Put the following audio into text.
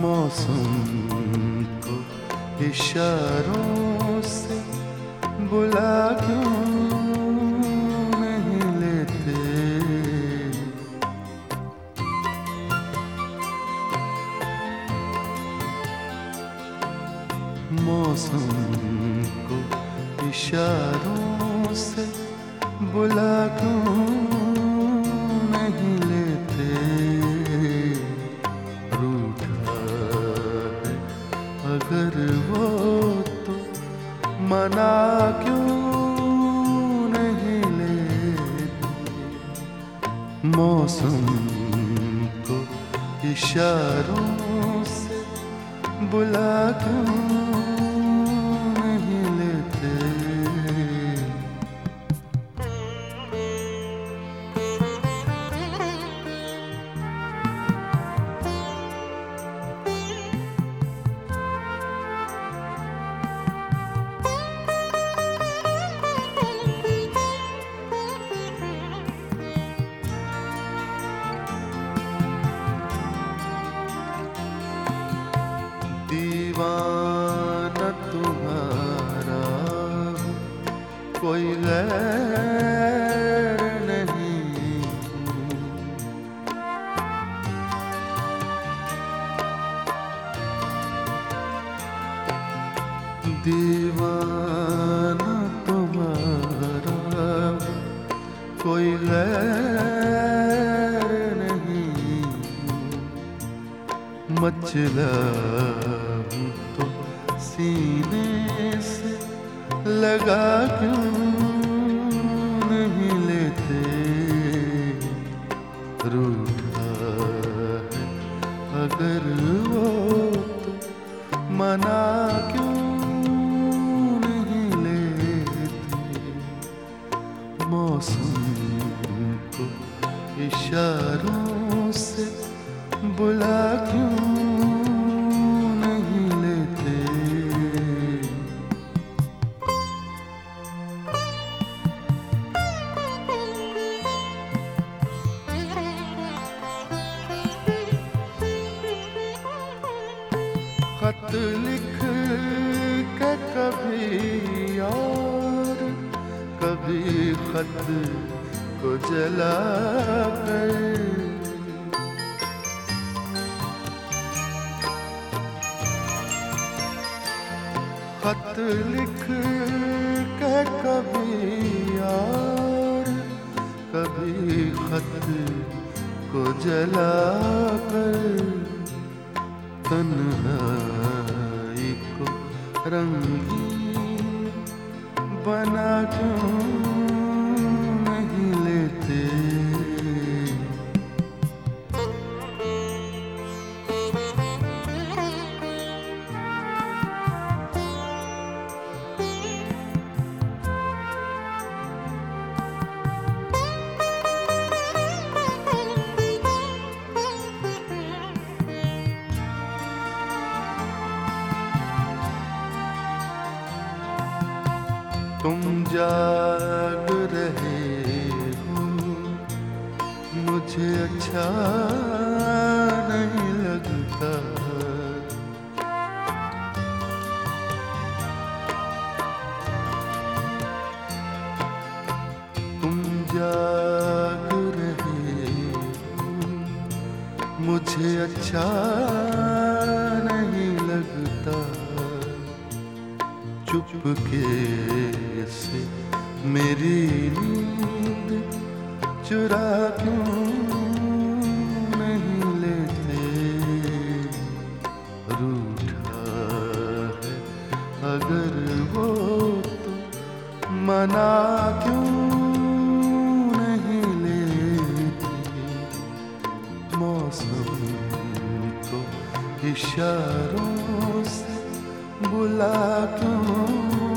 मौसम को इशारों से बुला क्यों नहीं लेते? मौसम को इशारों से बुला क्यों मना क्यों नहीं ले मौसम को इशारों से बुला क्यों दीवाना तुम्हारा कोई गैर नहीं। दीवाना तुम्हारा कोई गैर नहीं। हूँ तो सीने से लगा क्यों नहीं लेते? रूठा है, अगर वो तो मना क्यों नहीं लेते? मौसम को इशारों खत लिख के कभी और, कभी खत को जला कर खत लिख के कभी और, कभी खत को जला कर तन्हाई को रंगीन बना क्यों जाग रहे हो। मुझे अच्छा नहीं लगता। तुम जाग रहे मुझे अच्छा नहीं लगता। चुपके से मेरी नींद चुरा क्यों नहीं लेते? रूठा है, अगर वो तो मना क्यों नहीं लेते? मौसम को इशारों से बुला क्यों